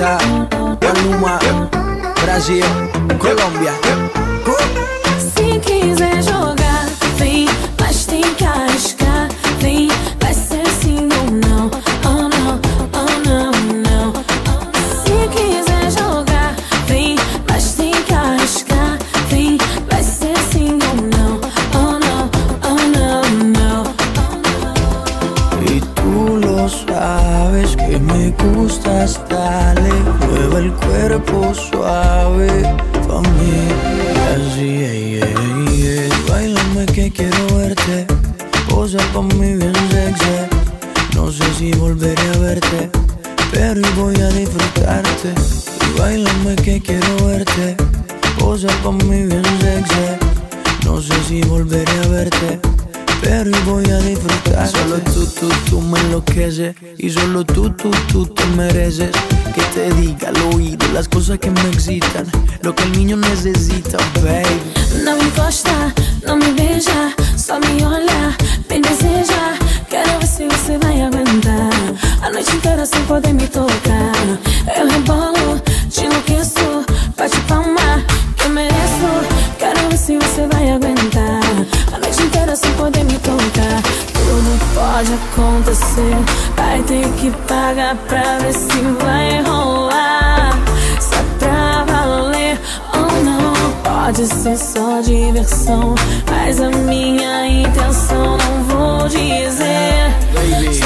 Anitta, Maluma, Brasil, Colômbia. Se quiser me gustas, dale, mueve el cuerpo suave pa' mí. Así, yeah, yeah, yeah. Bailame que quiero verte, posa pa' mí bien sexy. No sé si volveré a verte, pero voy a disfrutarte. Bailame que quiero verte, posa pa' mí bien sexy. No sé si volveré a verte. Pero hoy voy a disfrutar. Solo tú, tú, tú me enloqueces. Y solo tú, tú, tú te mereces. Que te diga al oído las cosas que me excitan. Lo que el niño necesita, baby. Não me encosta, não me beija, só me olha, me deseja. Quero ver se você vai aguentar a noite inteira sem poder me tocar. Inteira sem poder me tocar. Tudo pode acontecer, vai ter que pagar pra ver se vai rolar. Se é pra valer ou não. Pode ser só diversão, mas a minha intenção não vou dizer.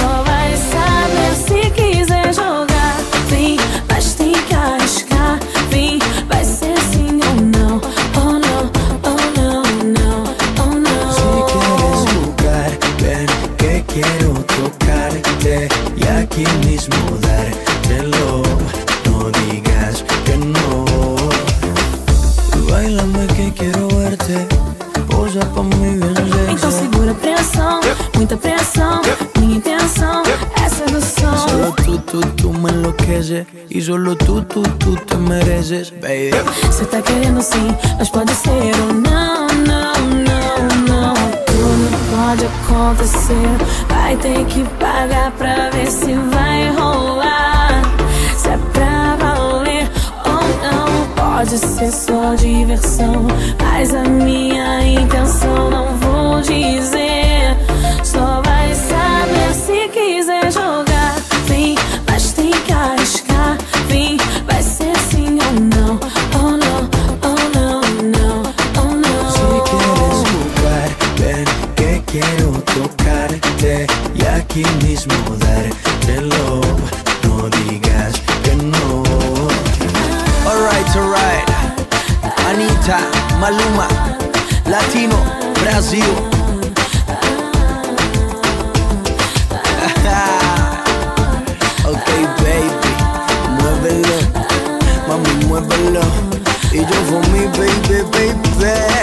Quiero tocarte y aquí mismo dártelo. No digas que no. Bailame que quiero verte, posa pa' mí bien Então segura a pressão, muita pressão. Minha intenção é sedução. Solo tú, tú, tú me enloqueces y solo tú, tú, tú te mereces, baby. Você tá querendo sim, mas pode ser ou não, acontecer, vai ter que pagar pra ver se vai rolar. Se é pra valer ou não, pode ser só diversão, mas a minha intenção não vou dizer. Quiero tocarte y aquí mismo dártelo. No digas que no. Alright, alright. Anita, Maluma, Latino, Brasil. ok, baby, muévelo, mami, muévelo. Y yo for mi baby, baby.